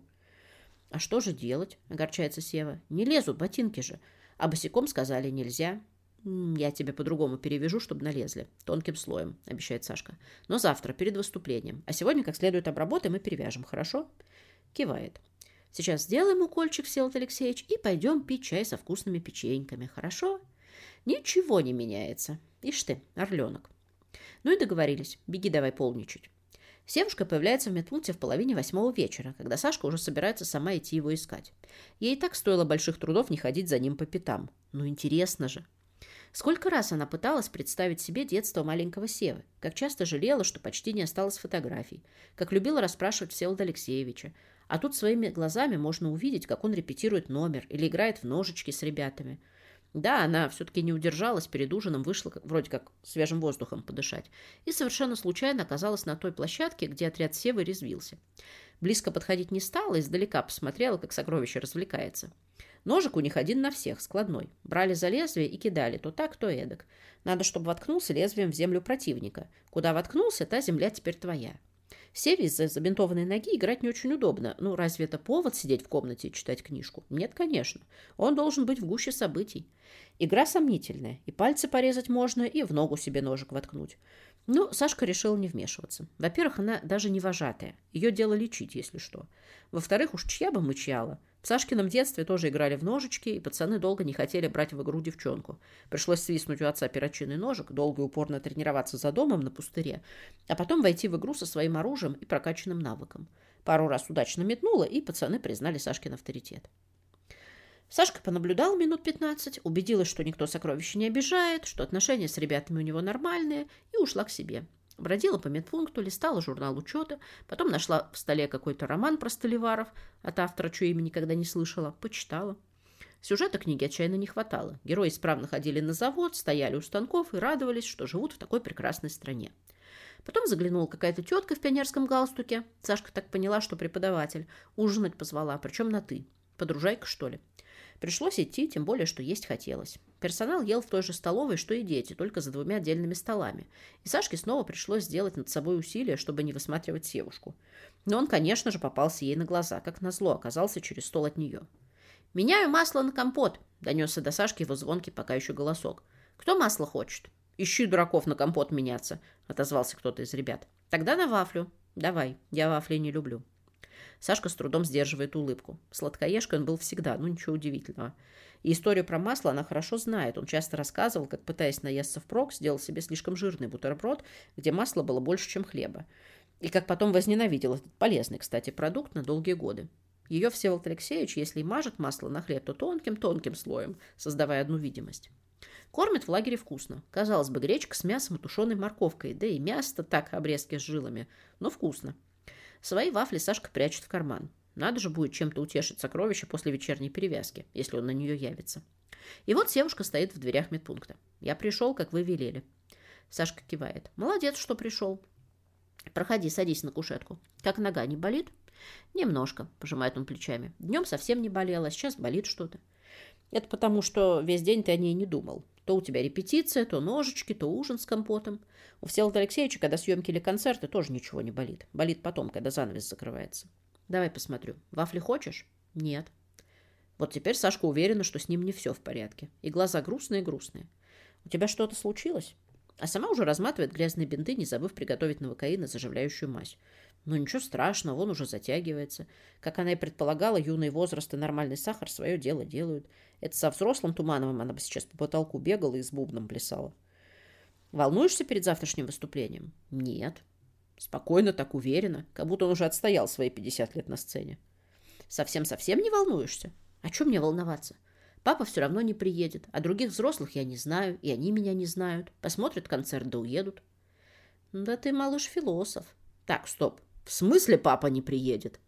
А что же делать? Огорчается Сева. Не лезут ботинки же. А босиком сказали нельзя. «Я тебе по-другому перевяжу, чтобы налезли. Тонким слоем», — обещает Сашка. «Но завтра, перед выступлением. А сегодня как следует обработаем и перевяжем, хорошо?» Кивает. «Сейчас сделаем укольчик, Всеволод Алексеевич, и пойдем пить чай со вкусными печеньками, хорошо?» Ничего не меняется. Ишь ты, орленок. Ну и договорились. Беги давай полничать. Севушка появляется в медпункте в половине восьмого вечера, когда Сашка уже собирается сама идти его искать. Ей и так стоило больших трудов не ходить за ним по пятам. Ну интересно же. Сколько раз она пыталась представить себе детство маленького Севы, как часто жалела, что почти не осталось фотографий, как любила расспрашивать Всеволода Алексеевича. А тут своими глазами можно увидеть, как он репетирует номер или играет в ножички с ребятами. Да, она все-таки не удержалась перед ужином, вышла вроде как свежим воздухом подышать. И совершенно случайно оказалась на той площадке, где отряд Севы резвился. Близко подходить не стала, издалека посмотрела, как сокровище развлекается. Ножик у них один на всех, складной. Брали за лезвие и кидали то так, то эдак. Надо, чтобы воткнулся лезвием в землю противника. Куда воткнулся, та земля теперь твоя. Севе из-за забинтованной ноги играть не очень удобно. Ну, разве это повод сидеть в комнате и читать книжку? Нет, конечно. Он должен быть в гуще событий. Игра сомнительная. И пальцы порезать можно, и в ногу себе ножик воткнуть. Ну, Сашка решила не вмешиваться. Во-первых, она даже не вожатая. Ее дело лечить, если что. Во-вторых, уж чья бы мычала. В Сашкином детстве тоже играли в ножички, и пацаны долго не хотели брать в игру девчонку. Пришлось свистнуть у отца перочинный ножик, долго и упорно тренироваться за домом на пустыре, а потом войти в игру со своим оружием и прокачанным навыком. Пару раз удачно метнула, и пацаны признали Сашкин авторитет. Сашка понаблюдал минут 15, убедилась, что никто сокровища не обижает, что отношения с ребятами у него нормальные, и ушла к себе. Бродила по медпункту, листала журнал учета, потом нашла в столе какой-то роман про Столиваров, от автора, чье имя никогда не слышала, почитала. Сюжета книги отчаянно не хватало. Герои исправно ходили на завод, стояли у станков и радовались, что живут в такой прекрасной стране. Потом заглянула какая-то тетка в пионерском галстуке. Сашка так поняла, что преподаватель. Ужинать позвала, причем на «ты». Подружайка, что ли? Пришлось идти, тем более, что есть хотелось. Персонал ел в той же столовой, что и дети, только за двумя отдельными столами. И Сашке снова пришлось сделать над собой усилие, чтобы не высматривать севушку. Но он, конечно же, попался ей на глаза, как назло оказался через стол от нее. «Меняю масло на компот», — донесся до Сашки его звонкий пока еще голосок. «Кто масло хочет?» «Ищи дураков на компот меняться», — отозвался кто-то из ребят. «Тогда на вафлю». «Давай, я вафли не люблю». Сашка с трудом сдерживает улыбку. Сладкоежкой он был всегда, ну ничего удивительного. И историю про масло она хорошо знает. Он часто рассказывал, как, пытаясь наесться впрок, сделал себе слишком жирный бутерброд, где масла было больше, чем хлеба. И как потом возненавидел этот полезный, кстати, продукт на долгие годы. Ее Всеволод Алексеевич, если и мажет масло на хлеб, то тонким-тонким слоем, создавая одну видимость. Кормят в лагере вкусно. Казалось бы, гречка с мясом и тушеной морковкой, да и мясо так, обрезки с жилами, но вкусно. Свои вафли Сашка прячет в карман. Надо же будет чем-то утешить сокровище после вечерней перевязки, если он на нее явится. И вот девушка стоит в дверях медпункта. «Я пришел, как вы велели». Сашка кивает. «Молодец, что пришел». «Проходи, садись на кушетку. Как нога не болит?» «Немножко», – пожимает он плечами. «Днем совсем не болело, а сейчас болит что-то». «Это потому, что весь день ты о ней не думал. То у тебя репетиция, то ножички, то ужин с компотом. У Всеволода Алексеевича, когда съемки или концерты, тоже ничего не болит. Болит потом, когда занавес закрывается. Давай посмотрю. Вафли хочешь? Нет. Вот теперь Сашка уверена, что с ним не все в порядке. И глаза грустные-грустные. У тебя что-то случилось? А сама уже разматывает грязные бинты, не забыв приготовить новокаин и заживляющую мазь. Но ничего страшного, он уже затягивается. Как она и предполагала, юный возраст и нормальный сахар свое дело делают. Это со взрослым Тумановым она бы сейчас по потолку бегала и с бубном плясала. Волнуешься перед завтрашним выступлением? Нет. Спокойно, так уверенно, как будто он уже отстоял свои 50 лет на сцене. Совсем-совсем не волнуешься? О чем мне волноваться? Папа все равно не приедет, а других взрослых я не знаю, и они меня не знают. Посмотрят концерт да уедут. Да ты, малыш, философ. Так, стоп. В смысле папа не приедет?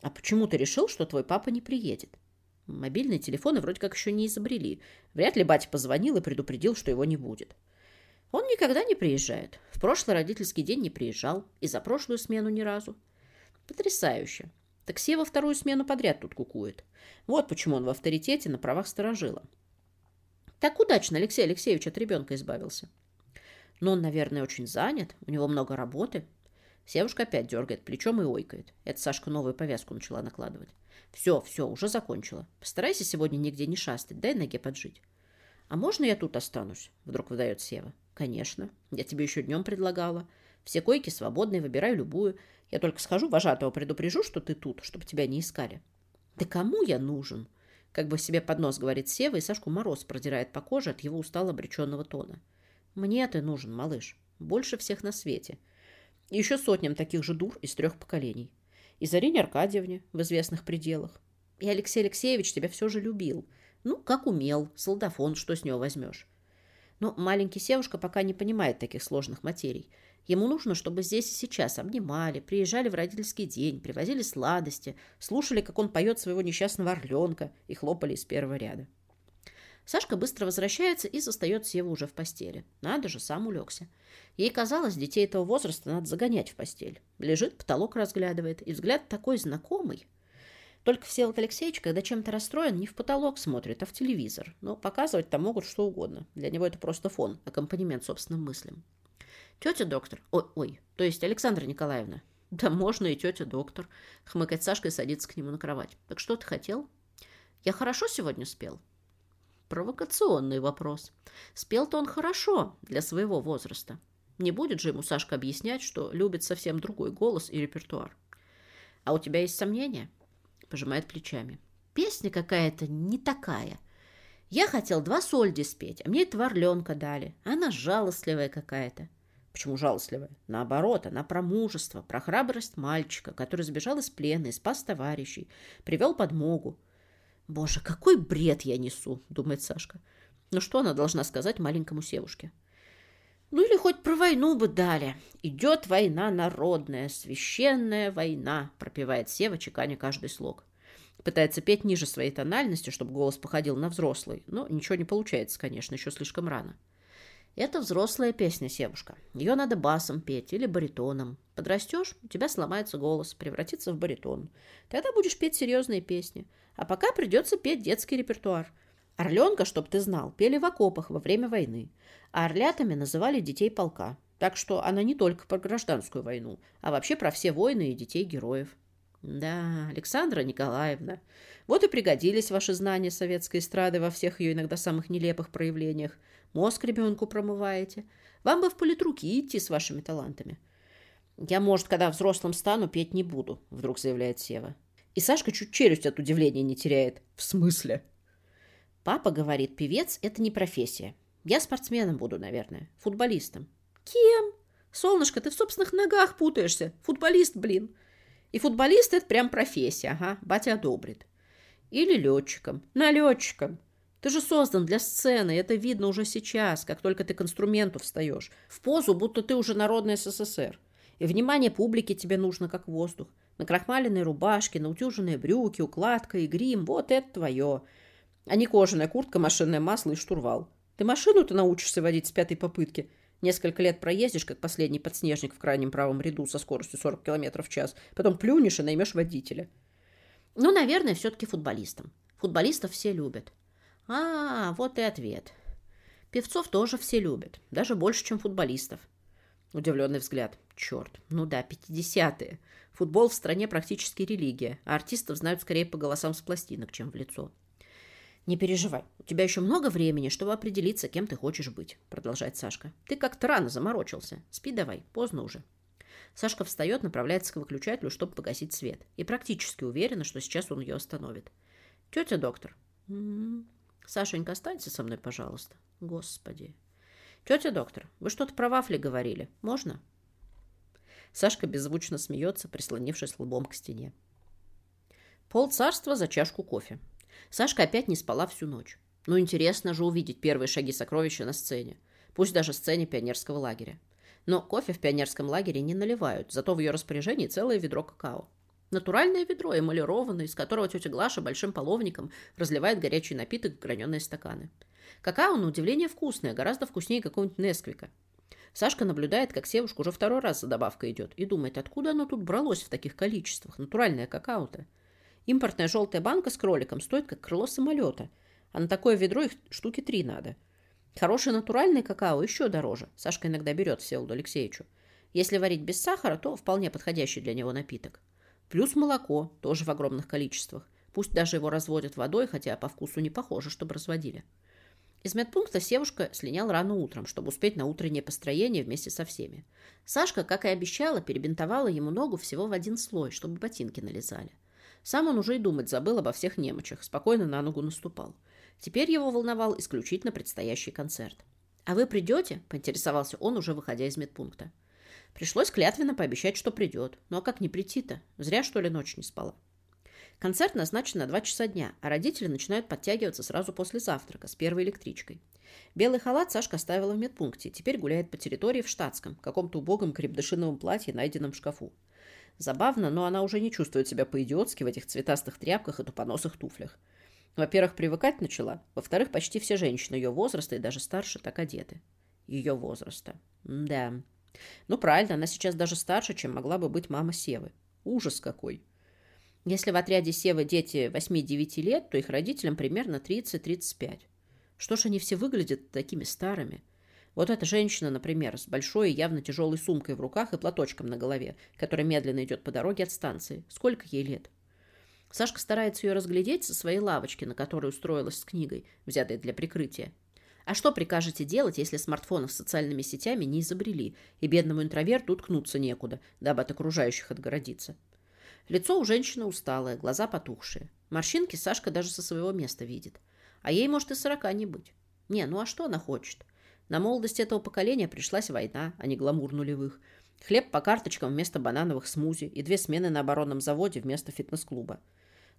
А почему ты решил, что твой папа не приедет? Мобильные телефоны вроде как еще не изобрели. Вряд ли батя позвонил и предупредил, что его не будет. Он никогда не приезжает. В прошлый родительский день не приезжал. И за прошлую смену ни разу. Потрясающе. Так Сева вторую смену подряд тут кукует. Вот почему он в авторитете на правах сторожила. Так удачно Алексей Алексеевич от ребенка избавился. Но он, наверное, очень занят. У него много работы. Севушка опять дергает плечом и ойкает. Это Сашка новую повязку начала накладывать. Все, все, уже закончила. Постарайся сегодня нигде не шастать, дай ноге поджить. А можно я тут останусь? Вдруг выдает Сева. Конечно. Я тебе еще днем предлагала. Все койки свободные, выбирай любую. Я только схожу, вожатого предупрежу, что ты тут, чтобы тебя не искали. Да кому я нужен? Как бы себе под нос говорит Сева, и Сашку мороз продирает по коже от его устало обреченного тона. Мне ты нужен, малыш. Больше всех на свете. И еще сотням таких же дур из трех поколений. И Зарине Аркадьевне в известных пределах. И Алексей Алексеевич тебя все же любил. Ну, как умел. Солдафон, что с него возьмешь. Но маленький Севушка пока не понимает таких сложных материй. Ему нужно, чтобы здесь и сейчас обнимали, приезжали в родительский день, привозили сладости, слушали, как он поет своего несчастного орленка и хлопали из первого ряда. Сашка быстро возвращается и застает Севу уже в постели. Надо же, сам улегся. Ей казалось, детей этого возраста надо загонять в постель. Лежит, потолок разглядывает, и взгляд такой знакомый. Только Всеволод Алексеевич, когда чем-то расстроен, не в потолок смотрит, а в телевизор. Но показывать там могут что угодно. Для него это просто фон, аккомпанемент собственным мыслям. Тетя доктор, ой, ой, то есть Александра Николаевна. Да можно и тетя доктор. Хмыкает Сашка и садится к нему на кровать. Так что ты хотел? Я хорошо сегодня спел? Провокационный вопрос. Спел-то он хорошо для своего возраста. Не будет же ему Сашка объяснять, что любит совсем другой голос и репертуар. А у тебя есть сомнения? Пожимает плечами. Песня какая-то не такая. Я хотел два сольди спеть, а мне этого орленка дали. Она жалостливая какая-то. Почему жалостливая? Наоборот, она про мужество, про храбрость мальчика, который сбежал из плена и спас товарищей, привел подмогу. «Боже, какой бред я несу!» — думает Сашка. «Ну что она должна сказать маленькому севушке?» «Ну или хоть про войну бы дали. Идет война народная, священная война», — пропевает Сева, чеканя каждый слог. Пытается петь ниже своей тональности, чтобы голос походил на взрослый, но ничего не получается, конечно, еще слишком рано. Это взрослая песня, Севушка. Ее надо басом петь или баритоном. Подрастешь, у тебя сломается голос, превратится в баритон. Тогда будешь петь серьезные песни. А пока придется петь детский репертуар. Орленка, чтоб ты знал, пели в окопах во время войны. А орлятами называли детей полка. Так что она не только про гражданскую войну, а вообще про все войны и детей героев. Да, Александра Николаевна, вот и пригодились ваши знания советской эстрады во всех ее иногда самых нелепых проявлениях. Мозг ребенку промываете. Вам бы в политруки идти с вашими талантами. Я, может, когда взрослым стану, петь не буду, вдруг заявляет Сева. И Сашка чуть челюсть от удивления не теряет. В смысле? Папа говорит, певец – это не профессия. Я спортсменом буду, наверное. Футболистом. Кем? Солнышко, ты в собственных ногах путаешься. Футболист, блин. И футболист – это прям профессия, ага, батя одобрит. Или летчиком. Налетчиком. Ты же создан для сцены, это видно уже сейчас, как только ты к инструменту встаешь. В позу, будто ты уже народный СССР. И внимание публики тебе нужно, как воздух. На крахмаленной рубашке, на утюженные брюки, укладка и грим – вот это твое. А не кожаная куртка, машинное масло и штурвал. Ты машину-то научишься водить с пятой попытки. Несколько лет проездишь, как последний подснежник в крайнем правом ряду со скоростью 40 км в час. Потом плюнешь и наймешь водителя. Ну, наверное, все-таки футболистом. Футболистов все любят. А, вот и ответ. Певцов тоже все любят, даже больше, чем футболистов. Удивленный взгляд. Черт, ну да, 50-е. Футбол в стране практически религия, а артистов знают скорее по голосам с пластинок, чем в лицо. «Не переживай, у тебя еще много времени, чтобы определиться, кем ты хочешь быть», — продолжает Сашка. «Ты как-то рано заморочился. Спи давай, поздно уже». Сашка встает, направляется к выключателю, чтобы погасить свет, и практически уверена, что сейчас он ее остановит. «Тетя доктор». «М «М-м-м». -м -м. Сашенька, останься со мной, пожалуйста. Господи. Тетя доктор, вы что-то про вафли говорили. Можно? Сашка беззвучно смеется, прислонившись лбом к стене. Пол царства за чашку кофе. Сашка опять не спала всю ночь. Ну, интересно же увидеть первые шаги сокровища на сцене. Пусть даже сцене пионерского лагеря. Но кофе в пионерском лагере не наливают, зато в ее распоряжении целое ведро какао. Натуральное ведро, эмалированное, из которого тетя Глаша большим половником разливает горячий напиток в граненые стаканы. Какао, на удивление, вкусное, гораздо вкуснее какого-нибудь Несквика. Сашка наблюдает, как Севушка уже второй раз за добавкой идет, и думает, откуда оно тут бралось в таких количествах, натуральное какао-то. Импортная желтая банка с кроликом стоит как крыло самолета, а на такое ведро их штуки три надо. Хорошее натуральное какао еще дороже. Сашка иногда берет Всеволоду Алексеевичу. Если варить без сахара, то вполне подходящий для него напиток. Плюс молоко, тоже в огромных количествах. Пусть даже его разводят водой, хотя по вкусу не похоже, чтобы разводили. Из медпункта Севушка слинял рано утром, чтобы успеть на утреннее построение вместе со всеми. Сашка, как и обещала, перебинтовала ему ногу всего в один слой, чтобы ботинки налезали. Сам он уже и думать забыл обо всех немочах, спокойно на ногу наступал. Теперь его волновал исключительно предстоящий концерт. «А вы придете?» – поинтересовался он, уже выходя из медпункта. Пришлось клятвенно пообещать, что придет. Ну а как не прийти-то? Зря, что ли, ночь не спала. Концерт назначен на 2 часа дня, а родители начинают подтягиваться сразу после завтрака с первой электричкой. Белый халат Сашка оставила в медпункте, теперь гуляет по территории в штатском, каком-то убогом крепдышиновом платье, найденном в шкафу. Забавно, но она уже не чувствует себя по-идиотски в этих цветастых тряпках и тупоносых туфлях. Во-первых, привыкать начала. Во-вторых, почти все женщины ее возраста и даже старше так одеты. Ее возраста. Да. Ну, правильно, она сейчас даже старше, чем могла бы быть мама Севы. Ужас какой. Если в отряде Севы дети 8-9 лет, то их родителям примерно 30-35. Что ж они все выглядят такими старыми? Вот эта женщина, например, с большой и явно тяжелой сумкой в руках и платочком на голове, которая медленно идет по дороге от станции. Сколько ей лет? Сашка старается ее разглядеть со своей лавочки, на которой устроилась с книгой, взятой для прикрытия. А что прикажете делать, если смартфонов с социальными сетями не изобрели, и бедному интроверту уткнуться некуда, дабы от окружающих отгородиться? Лицо у женщины усталое, глаза потухшие. Морщинки Сашка даже со своего места видит. А ей, может, и сорока не быть. Не, ну а что она хочет? На молодость этого поколения пришлась война, а не гламур нулевых. Хлеб по карточкам вместо банановых смузи и две смены на оборонном заводе вместо фитнес-клуба.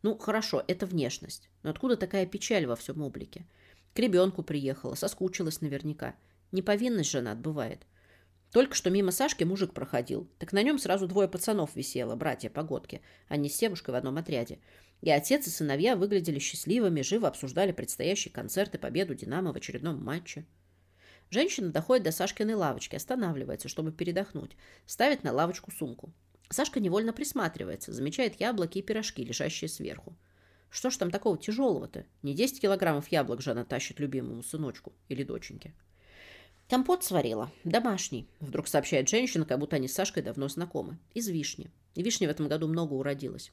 Ну, хорошо, это внешность. Но откуда такая печаль во всем облике? К ребенку приехала, соскучилась наверняка. Неповинность жена отбывает. Только что мимо Сашки мужик проходил. Так на нем сразу двое пацанов висело, братья погодки. Они с девушкой в одном отряде. И отец и сыновья выглядели счастливыми, живо обсуждали предстоящий концерт и победу «Динамо» в очередном матче. Женщина доходит до Сашкиной лавочки, останавливается, чтобы передохнуть. Ставит на лавочку сумку. Сашка невольно присматривается, замечает яблоки и пирожки, лежащие сверху. Что ж там такого тяжелого-то? Не 10 килограммов яблок же она тащит любимому сыночку или доченьке. «Компот сварила. Домашний», — вдруг сообщает женщина, как будто они с Сашкой давно знакомы. «Из вишни. И вишни в этом году много уродилось.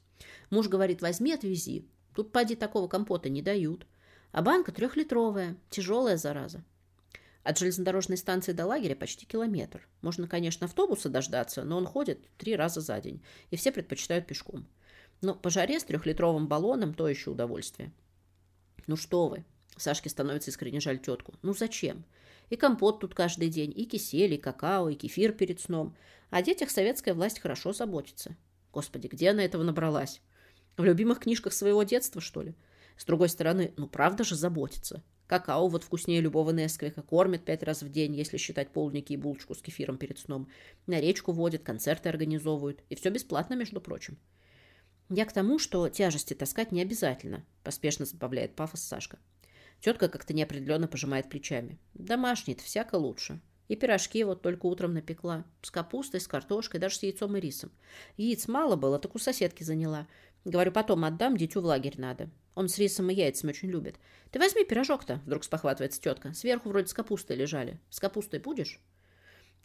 Муж говорит, возьми, отвези. Тут, поди, такого компота не дают. А банка трехлитровая, тяжелая зараза. От железнодорожной станции до лагеря почти километр. Можно, конечно, автобуса дождаться, но он ходит три раза за день, и все предпочитают пешком. Но по жаре с трехлитровым баллоном то еще удовольствие. Ну что вы, Сашке становится искренне жаль тетку. Ну зачем? И компот тут каждый день, и кисель, и какао, и кефир перед сном. О детях советская власть хорошо заботится. Господи, где она этого набралась? В любимых книжках своего детства, что ли? С другой стороны, ну правда же заботится. Какао вот вкуснее любого Несквика, кормит пять раз в день, если считать полники и булочку с кефиром перед сном. На речку водят, концерты организовывают. И все бесплатно, между прочим. Я к тому, что тяжести таскать не обязательно, поспешно добавляет пафос Сашка. Тетка как-то неопределенно пожимает плечами. Домашний-то всяко лучше. И пирожки вот только утром напекла. С капустой, с картошкой, даже с яйцом и рисом. Яиц мало было, так у соседки заняла. Говорю, потом отдам, дитю в лагерь надо. Он с рисом и яйцами очень любит. Ты возьми пирожок-то, вдруг спохватывается тетка. Сверху вроде с капустой лежали. С капустой будешь?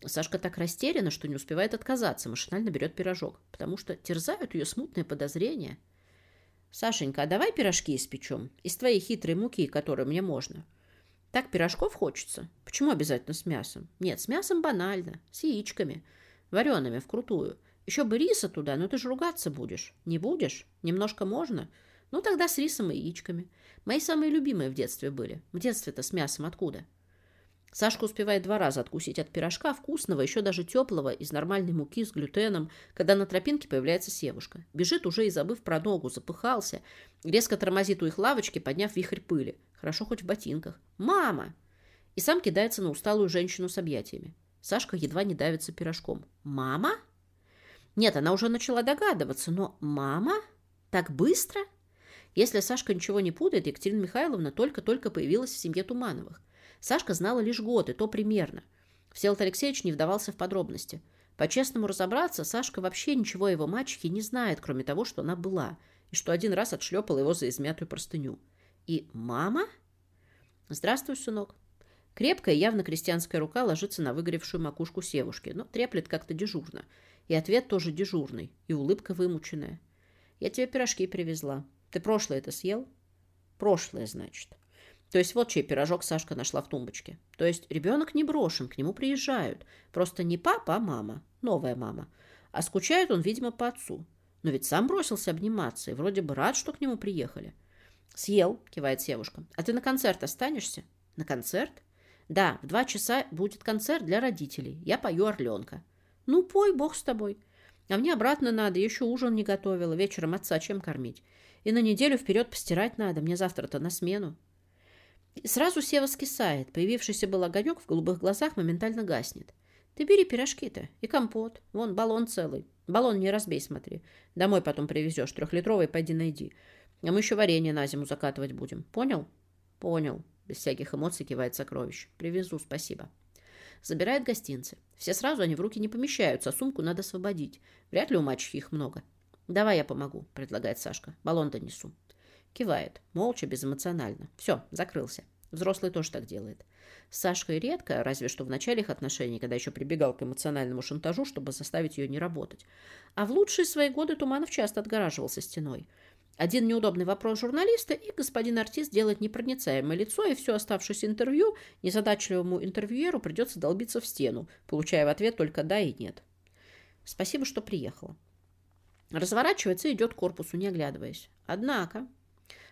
Сашка так растеряна, что не успевает отказаться, машинально берет пирожок, потому что терзают ее смутные подозрения – Сашенька, а давай пирожки испечем? Из твоей хитрой муки, которую мне можно. Так пирожков хочется. Почему обязательно с мясом? Нет, с мясом банально. С яичками. Вареными, вкрутую. Еще бы риса туда, но ты же ругаться будешь. Не будешь? Немножко можно? Ну, тогда с рисом и яичками. Мои самые любимые в детстве были. В детстве-то с мясом откуда? Сашка успевает два раза откусить от пирожка, вкусного, еще даже теплого, из нормальной муки с глютеном, когда на тропинке появляется севушка. Бежит уже и забыв про ногу, запыхался, резко тормозит у их лавочки, подняв вихрь пыли. Хорошо хоть в ботинках. «Мама!» И сам кидается на усталую женщину с объятиями. Сашка едва не давится пирожком. «Мама?» Нет, она уже начала догадываться, но «мама? Так быстро?» Если Сашка ничего не путает, Екатерина Михайловна только-только появилась в семье Тумановых. Сашка знала лишь год, и то примерно. Всеволод Алексеевич не вдавался в подробности. По-честному разобраться, Сашка вообще ничего о его мачехе не знает, кроме того, что она была, и что один раз отшлепала его за измятую простыню. И мама? Здравствуй, сынок. Крепкая, явно крестьянская рука ложится на выгоревшую макушку севушки, но треплет как-то дежурно. И ответ тоже дежурный, и улыбка вымученная. «Я тебе пирожки привезла. Ты прошлое это съел?» «Прошлое, значит». То есть вот чей пирожок Сашка нашла в тумбочке. То есть ребенок не брошен, к нему приезжают. Просто не папа, а мама, новая мама. А скучает он, видимо, по отцу. Но ведь сам бросился обниматься и вроде бы рад, что к нему приехали. «Съел», — кивает Севушка. «А ты на концерт останешься?» «На концерт?» «Да, в два часа будет концерт для родителей. Я пою «Орленка». «Ну, пой, бог с тобой. А мне обратно надо, еще ужин не готовила. Вечером отца чем кормить? И на неделю вперед постирать надо. Мне завтра-то на смену». Сразу Сева скисает. Появившийся был огонек в голубых глазах моментально гаснет. «Ты бери пирожки-то и компот. Вон баллон целый. Баллон не разбей, смотри. Домой потом привезешь. Трехлитровый пойди найди. А мы еще варенье на зиму закатывать будем. Понял? Понял. Без всяких эмоций кивает сокровище. Привезу, спасибо. Забирает гостинцы. Все сразу они в руки не помещаются, а сумку надо освободить. Вряд ли у мачехи их много. Давай я помогу, предлагает Сашка. Баллон донесу. Кивает. Молча, безэмоционально. Все, закрылся. Взрослый тоже так делает. С Сашкой редко, разве что в начале их отношений, когда еще прибегал к эмоциональному шантажу, чтобы заставить ее не работать. А в лучшие свои годы Туманов часто отгораживался стеной. Один неудобный вопрос журналиста, и господин артист делает непроницаемое лицо, и все оставшееся интервью незадачливому интервьюеру придется долбиться в стену, получая в ответ только «да» и «нет». Спасибо, что приехала. Разворачивается и идет к корпусу, не оглядываясь. Однако...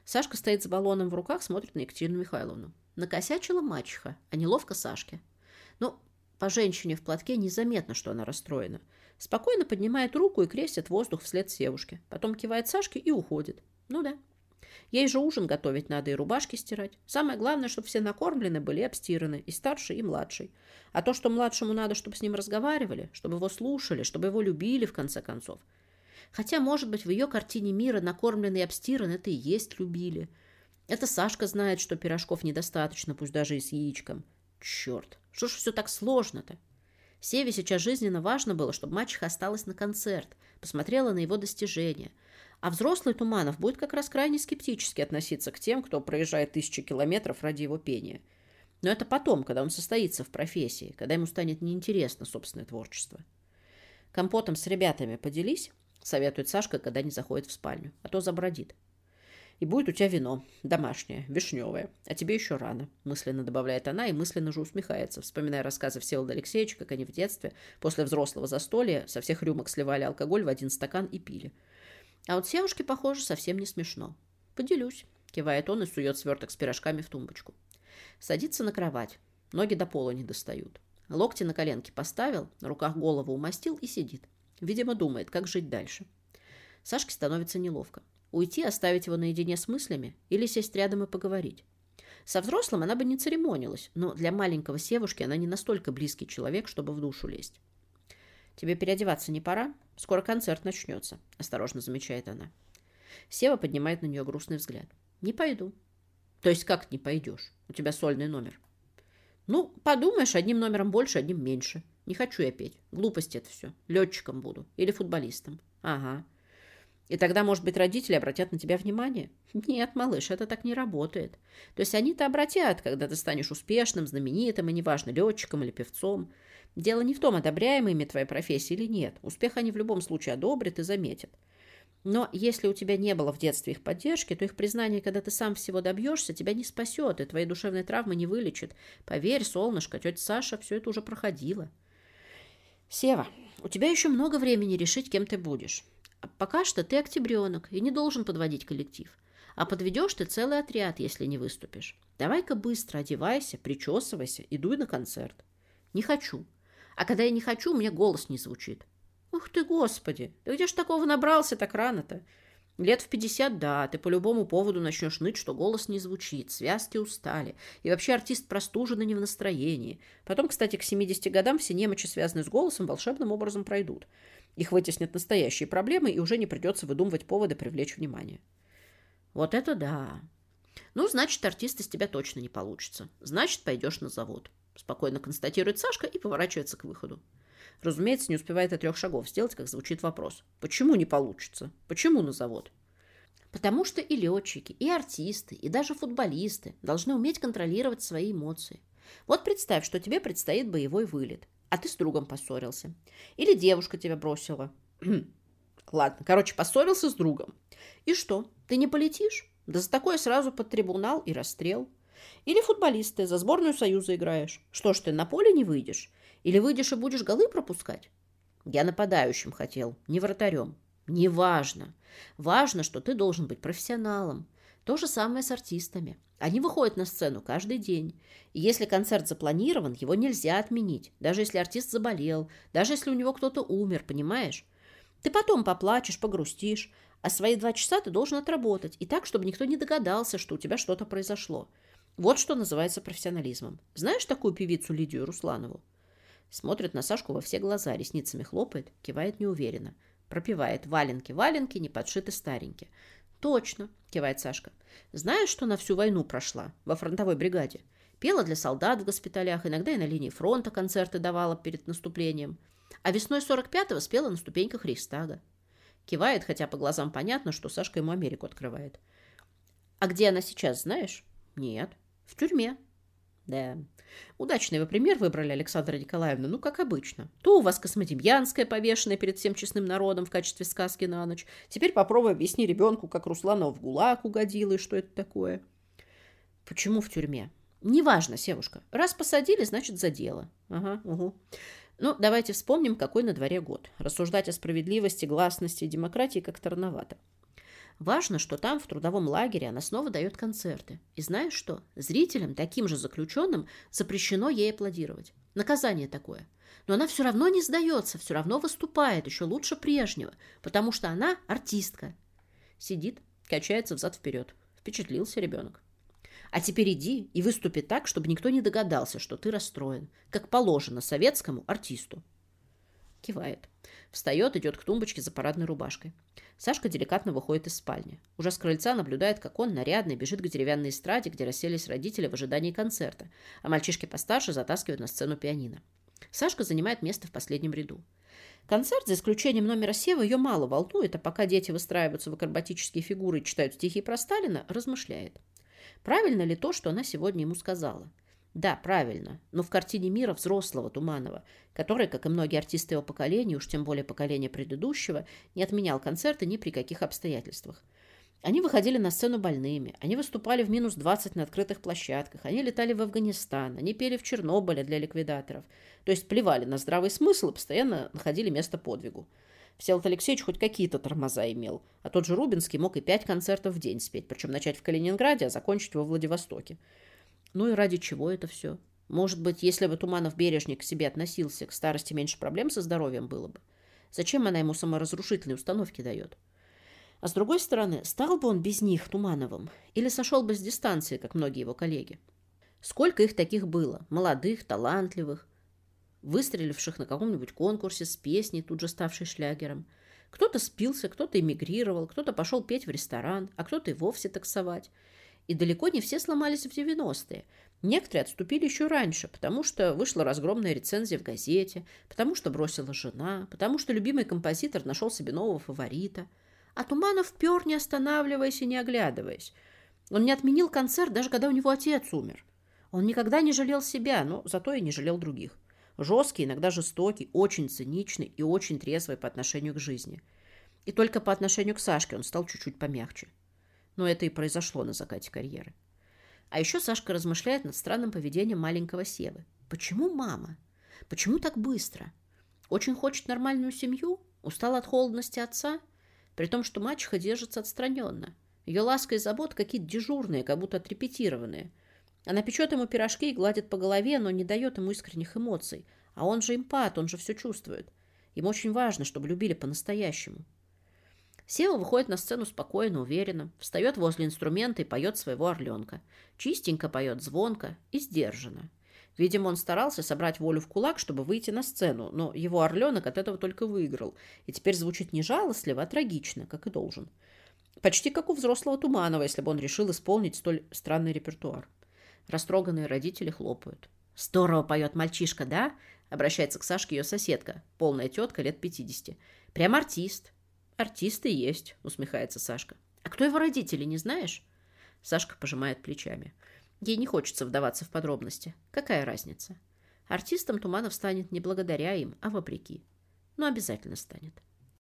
Сашка стоит с баллоном в руках, смотрит на Екатерину Михайловну. Накосячила мачеха, а неловко Сашке. Ну, по женщине в платке незаметно, что она расстроена. Спокойно поднимает руку и крестит воздух вслед девушке. Потом кивает Сашке и уходит. Ну да. Ей же ужин готовить надо и рубашки стирать. Самое главное, чтобы все накормлены были и обстираны, и старший, и младший. А то, что младшему надо, чтобы с ним разговаривали, чтобы его слушали, чтобы его любили, в конце концов. Хотя, может быть, в ее картине мира накормленный и обстиран это и есть любили. Это Сашка знает, что пирожков недостаточно, пусть даже и с яичком. Черт, что ж все так сложно-то? Севе сейчас жизненно важно было, чтобы мачеха осталась на концерт, посмотрела на его достижения. А взрослый Туманов будет как раз крайне скептически относиться к тем, кто проезжает тысячи километров ради его пения. Но это потом, когда он состоится в профессии, когда ему станет неинтересно собственное творчество. Компотом с ребятами поделись, советует Сашка, когда не заходит в спальню, а то забродит. И будет у тебя вино, домашнее, вишневое. А тебе еще рано, мысленно добавляет она и мысленно же усмехается, вспоминая рассказы Всеволода Алексеевича, как они в детстве, после взрослого застолья, со всех рюмок сливали алкоголь в один стакан и пили. А вот девушке, похоже, совсем не смешно. Поделюсь, кивает он и сует сверток с пирожками в тумбочку. Садится на кровать. Ноги до пола не достают. Локти на коленки поставил, на руках голову умастил и сидит. Видимо, думает, как жить дальше. Сашке становится неловко. Уйти, оставить его наедине с мыслями или сесть рядом и поговорить. Со взрослым она бы не церемонилась, но для маленького Севушки она не настолько близкий человек, чтобы в душу лезть. «Тебе переодеваться не пора? Скоро концерт начнется», — осторожно замечает она. Сева поднимает на нее грустный взгляд. «Не пойду». «То есть как не пойдешь? У тебя сольный номер». «Ну, подумаешь, одним номером больше, одним меньше. Не хочу я петь. Глупости это все. Летчиком буду. Или футболистом». «Ага. И тогда, может быть, родители обратят на тебя внимание? Нет, малыш, это так не работает. То есть они-то обратят, когда ты станешь успешным, знаменитым, и неважно, летчиком или певцом. Дело не в том, одобряемая ими твоя профессия или нет. Успех они в любом случае одобрят и заметят. Но если у тебя не было в детстве их поддержки, то их признание, когда ты сам всего добьешься, тебя не спасет, и твои душевные травмы не вылечит. Поверь, солнышко, тетя Саша все это уже проходила. Сева, у тебя еще много времени решить, кем ты будешь. Пока что ты октябренок и не должен подводить коллектив. А подведешь ты целый отряд, если не выступишь. Давай-ка быстро одевайся, причесывайся и дуй на концерт. Не хочу. А когда я не хочу, у меня голос не звучит. Ух ты, господи, да где ж такого набрался так рано-то? Лет в пятьдесят, да, ты по любому поводу начнешь ныть, что голос не звучит, связки устали, и вообще артист простужен и не в настроении. Потом, кстати, к 70 годам все немочи, связанные с голосом, волшебным образом пройдут. Их вытеснят настоящие проблемы, и уже не придется выдумывать поводы привлечь внимание. Вот это да. Ну, значит, артист из тебя точно не получится. Значит, пойдешь на завод. Спокойно констатирует Сашка и поворачивается к выходу. Разумеется, не успевает и трех шагов сделать, как звучит вопрос. Почему не получится? Почему на завод? Потому что и летчики, и артисты, и даже футболисты должны уметь контролировать свои эмоции. Вот представь, что тебе предстоит боевой вылет, а ты с другом поссорился. Или девушка тебя бросила. Ладно, короче, поссорился с другом. И что, ты не полетишь? Да за такое сразу под трибунал и расстрел. Или футболисты, за сборную Союза играешь. Что ж ты, на поле не выйдешь? Или выйдешь и будешь голы пропускать? Я нападающим хотел, не вратарем. Неважно. Важно, что ты должен быть профессионалом. То же самое с артистами. Они выходят на сцену каждый день. И если концерт запланирован, его нельзя отменить. Даже если артист заболел, даже если у него кто-то умер, понимаешь? Ты потом поплачешь, погрустишь, а свои два часа ты должен отработать. И так, чтобы никто не догадался, что у тебя что-то произошло. Вот что называется профессионализмом. Знаешь такую певицу Лидию Русланову? Смотрит на Сашку во все глаза, ресницами хлопает, кивает неуверенно. Пропевает «Валенки, валенки, не подшиты старенькие». «Точно», — кивает Сашка. «Знаешь, что на всю войну прошла во фронтовой бригаде? Пела для солдат в госпиталях, иногда и на линии фронта концерты давала перед наступлением. А весной 45-го спела на ступеньках Рейхстага. Кивает, хотя по глазам понятно, что Сашка ему Америку открывает. А где она сейчас, знаешь? Нет. В тюрьме. Да. Удачный вы пример выбрали, Александра Николаевна, ну, как обычно. То у вас Космодемьянская повешенная перед всем честным народом в качестве сказки на ночь. Теперь попробуй объясни ребенку, как Русланова в ГУЛАГ угодила и что это такое. Почему в тюрьме? Неважно, Севушка. Раз посадили, значит, за дело. Ага, угу. Ну, давайте вспомним, какой на дворе год. Рассуждать о справедливости, гласности и демократии как-то рановато. Важно, что там, в трудовом лагере, она снова дает концерты. И знаешь что? Зрителям, таким же заключенным, запрещено ей аплодировать. Наказание такое. Но она все равно не сдается, все равно выступает, еще лучше прежнего, потому что она артистка. Сидит, качается взад-вперед. Впечатлился ребенок. А теперь иди и выступи так, чтобы никто не догадался, что ты расстроен, как положено советскому артисту. Кивает. Встает, идет к тумбочке за парадной рубашкой. Сашка деликатно выходит из спальни. Уже с крыльца наблюдает, как он, нарядный, бежит к деревянной эстраде, где расселись родители в ожидании концерта, а мальчишки постарше затаскивают на сцену пианино. Сашка занимает место в последнем ряду. Концерт, за исключением номера Сева, ее мало волнует, а пока дети выстраиваются в акробатические фигуры и читают стихи про Сталина, размышляет. Правильно ли то, что она сегодня ему сказала? Да, правильно, но в картине мира взрослого Туманова, который, как и многие артисты его поколения, уж тем более поколения предыдущего, не отменял концерты ни при каких обстоятельствах. Они выходили на сцену больными, они выступали в минус 20 на открытых площадках, они летали в Афганистан, они пели в Чернобыле для ликвидаторов. То есть плевали на здравый смысл и постоянно находили место подвигу. Всеволод Алексеевич хоть какие-то тормоза имел, а тот же Рубинский мог и пять концертов в день спеть, причем начать в Калининграде, а закончить во Владивостоке. Ну и ради чего это все? Может быть, если бы Туманов бережник к себе относился, к старости меньше проблем со здоровьем было бы? Зачем она ему саморазрушительные установки дает? А с другой стороны, стал бы он без них Тумановым или сошел бы с дистанции, как многие его коллеги? Сколько их таких было? Молодых, талантливых, выстреливших на каком-нибудь конкурсе с песней, тут же ставшей шлягером. Кто-то спился, кто-то эмигрировал, кто-то пошел петь в ресторан, а кто-то и вовсе таксовать. И далеко не все сломались в 90-е. Некоторые отступили еще раньше, потому что вышла разгромная рецензия в газете, потому что бросила жена, потому что любимый композитор нашел себе нового фаворита. А Туманов пер, не останавливаясь и не оглядываясь. Он не отменил концерт, даже когда у него отец умер. Он никогда не жалел себя, но зато и не жалел других. Жесткий, иногда жестокий, очень циничный и очень трезвый по отношению к жизни. И только по отношению к Сашке он стал чуть-чуть помягче. Но это и произошло на закате карьеры. А еще Сашка размышляет над странным поведением маленького Севы. Почему мама? Почему так быстро? Очень хочет нормальную семью? Устал от холодности отца? При том, что мачеха держится отстраненно. Ее ласка и забот какие-то дежурные, как будто отрепетированные – она печет ему пирожки и гладит по голове, но не дает ему искренних эмоций. А он же импат, он же все чувствует. Ему очень важно, чтобы любили по-настоящему. Сева выходит на сцену спокойно, уверенно, встает возле инструмента и поет своего орленка. Чистенько поет, звонко и сдержанно. Видимо, он старался собрать волю в кулак, чтобы выйти на сцену, но его орленок от этого только выиграл, и теперь звучит не жалостливо, а трагично, как и должен. Почти как у взрослого Туманова, если бы он решил исполнить столь странный репертуар. Растроганные родители хлопают. «Здорово поет мальчишка, да?» Обращается к Сашке ее соседка, полная тетка лет 50. «Прям артист». «Артисты есть», усмехается Сашка. «А кто его родители, не знаешь?» Сашка пожимает плечами. Ей не хочется вдаваться в подробности. Какая разница? Артистом Туманов станет не благодаря им, а вопреки. Но обязательно станет.